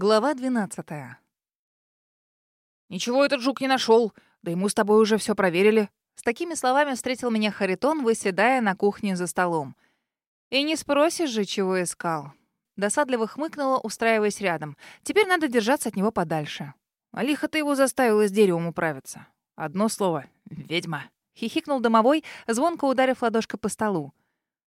Глава 12. «Ничего этот жук не нашел. Да ему с тобой уже все проверили». С такими словами встретил меня Харитон, выседая на кухне за столом. «И не спросишь же, чего искал». Досадливо хмыкнула, устраиваясь рядом. «Теперь надо держаться от него подальше». «А лихо ты его заставила с деревом управиться. Одно слово — ведьма». Хихикнул домовой, звонко ударив ладошкой по столу.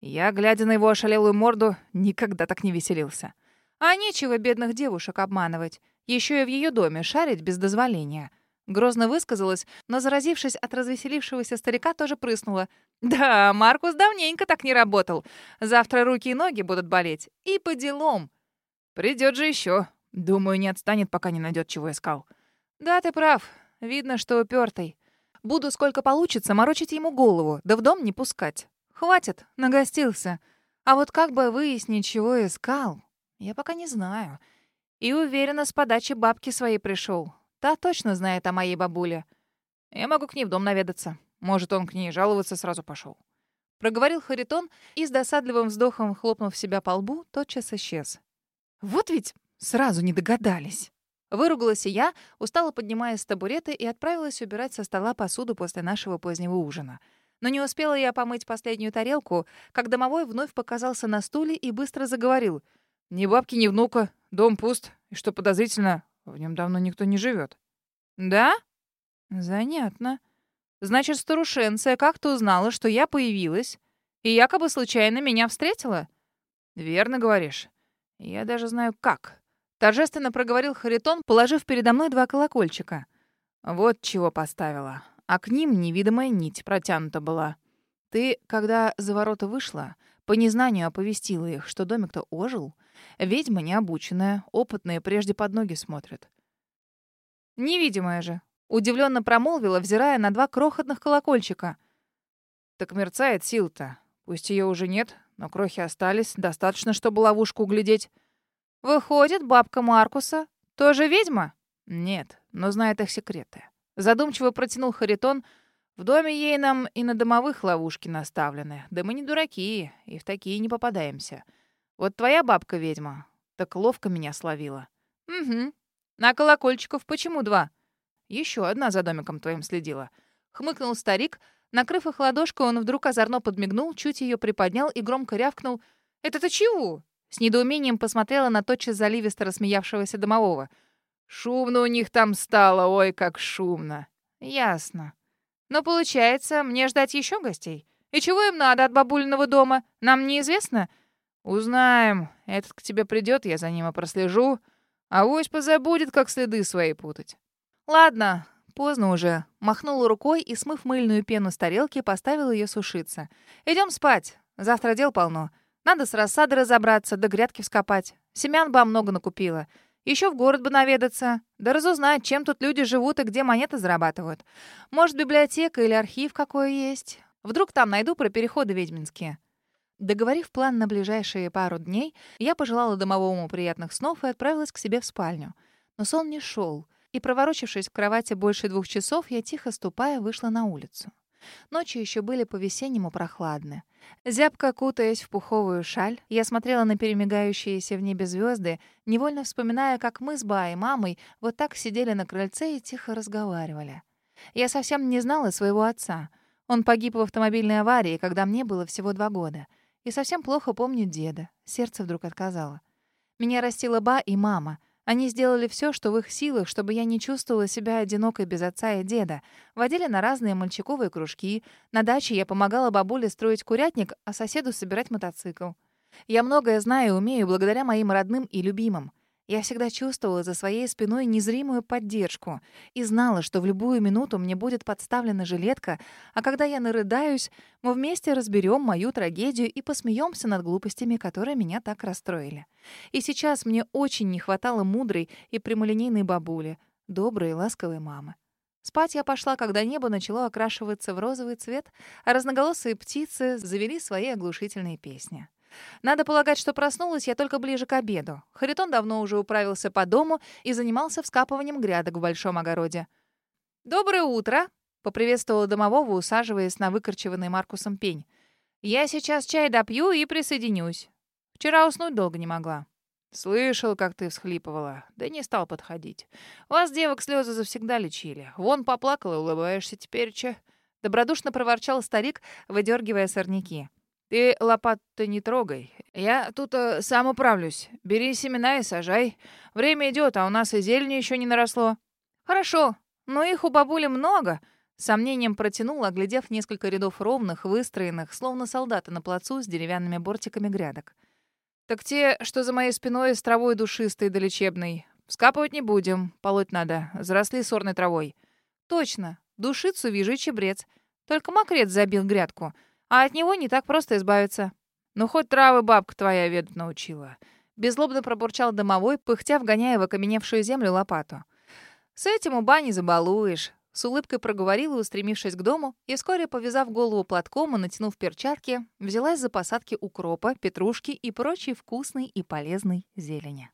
Я, глядя на его ошалелую морду, никогда так не веселился. А нечего бедных девушек обманывать. Еще и в ее доме шарить без дозволения. Грозно высказалась, но, заразившись от развеселившегося старика, тоже прыснула. «Да, Маркус давненько так не работал. Завтра руки и ноги будут болеть. И по делам». «Придет же еще. Думаю, не отстанет, пока не найдет, чего искал». «Да, ты прав. Видно, что упертый. Буду сколько получится морочить ему голову, да в дом не пускать. Хватит, нагостился. А вот как бы выяснить, чего искал, я пока не знаю. И уверена, с подачи бабки своей пришел. Та точно знает о моей бабуле. Я могу к ней в дом наведаться. Может, он к ней жаловаться сразу пошел. Проговорил Харитон и с досадливым вздохом, хлопнув себя по лбу, тотчас исчез. Вот ведь сразу не догадались. Выругалась и я, устало поднимаясь с табурета и отправилась убирать со стола посуду после нашего позднего ужина. Но не успела я помыть последнюю тарелку, как домовой вновь показался на стуле и быстро заговорил. «Ни бабки, ни внука. Дом пуст. И что подозрительно, в нем давно никто не живет. «Да? Занятно. Значит, старушенция как-то узнала, что я появилась, и якобы случайно меня встретила?» «Верно говоришь. Я даже знаю, как». Торжественно проговорил Харитон, положив передо мной два колокольчика. Вот чего поставила. А к ним невидимая нить протянута была. Ты, когда за ворота вышла, по незнанию оповестила их, что домик-то ожил. Ведьма необученная, опытная, прежде под ноги смотрит. Невидимая же. Удивленно промолвила, взирая на два крохотных колокольчика. Так мерцает сил-то. Пусть ее уже нет, но крохи остались. Достаточно, чтобы ловушку углядеть. Выходит, бабка Маркуса тоже ведьма? Нет, но знает их секреты. Задумчиво протянул Харитон. В доме ей нам и на домовых ловушки наставлены. Да мы не дураки, и в такие не попадаемся. Вот твоя бабка ведьма, так ловко меня словила. Угу. На колокольчиков почему два? Еще одна за домиком твоим следила. Хмыкнул старик. Накрыв их ладошкой, он вдруг озорно подмигнул, чуть ее приподнял и громко рявкнул. «Это-то чего?» С недоумением посмотрела на тотчас заливисто рассмеявшегося домового. «Шумно у них там стало, ой, как шумно!» «Ясно. Но получается, мне ждать еще гостей? И чего им надо от бабулиного дома? Нам неизвестно?» «Узнаем. Этот к тебе придет, я за ним и прослежу. А вось позабудет, как следы свои путать». «Ладно, поздно уже». Махнула рукой и, смыв мыльную пену с тарелки, поставила ее сушиться. Идем спать. Завтра дел полно. Надо с рассады разобраться, да грядки вскопать. Семян бы много накупила. Еще в город бы наведаться, да разузнать, чем тут люди живут и где монеты зарабатывают. Может, библиотека или архив какой есть. Вдруг там найду про переходы ведьминские. Договорив план на ближайшие пару дней, я пожелала домовому приятных снов и отправилась к себе в спальню. Но сон не шел, и, проворочившись в кровати больше двух часов, я, тихо ступая, вышла на улицу. Ночи еще были по-весеннему прохладны. Зябко кутаясь в пуховую шаль, я смотрела на перемигающиеся в небе звезды, невольно вспоминая, как мы с Ба и мамой вот так сидели на крыльце и тихо разговаривали. Я совсем не знала своего отца. Он погиб в автомобильной аварии, когда мне было всего два года. И совсем плохо помню деда. Сердце вдруг отказало. Меня растила Ба и мама — они сделали все, что в их силах, чтобы я не чувствовала себя одинокой без отца и деда. Водили на разные мальчиковые кружки. На даче я помогала бабуле строить курятник, а соседу собирать мотоцикл. Я многое знаю и умею благодаря моим родным и любимым. Я всегда чувствовала за своей спиной незримую поддержку и знала, что в любую минуту мне будет подставлена жилетка, а когда я нарыдаюсь, мы вместе разберем мою трагедию и посмеемся над глупостями, которые меня так расстроили. И сейчас мне очень не хватало мудрой и прямолинейной бабули, доброй и ласковой мамы. Спать я пошла, когда небо начало окрашиваться в розовый цвет, а разноголосые птицы завели свои оглушительные песни. Надо полагать, что проснулась я только ближе к обеду. Харитон давно уже управился по дому и занимался вскапыванием грядок в большом огороде. «Доброе утро!» — поприветствовала домового, усаживаясь на выкорчеванный Маркусом пень. «Я сейчас чай допью и присоединюсь. Вчера уснуть долго не могла». Слышал, как ты всхлипывала, да не стал подходить. Вас, девок, слезы завсегда лечили. Вон поплакала, улыбаешься теперь, че. Добродушно проворчал старик, выдергивая сорняки. Ты лопату не трогай. Я тут э, сам управлюсь. Бери семена и сажай. Время идет, а у нас и зелени еще не наросло. Хорошо, но их у бабули много. Сомнением протянул, оглядев несколько рядов ровных, выстроенных, словно солдаты на плацу с деревянными бортиками грядок. Так те, что за моей спиной с травой душистой да лечебной. Скапывать не будем, полоть надо. Заросли сорной травой. Точно. Душицу вижу и чебрец. Только мокрец забил грядку. А от него не так просто избавиться. Ну, хоть травы бабка твоя ведать научила. Безлобно пробурчал домовой, пыхтя вгоняя в окаменевшую землю лопату. «С этим у бани забалуешь», — с улыбкой проговорила, устремившись к дому, и вскоре, повязав голову платком и натянув перчатки, взялась за посадки укропа, петрушки и прочей вкусной и полезной зелени.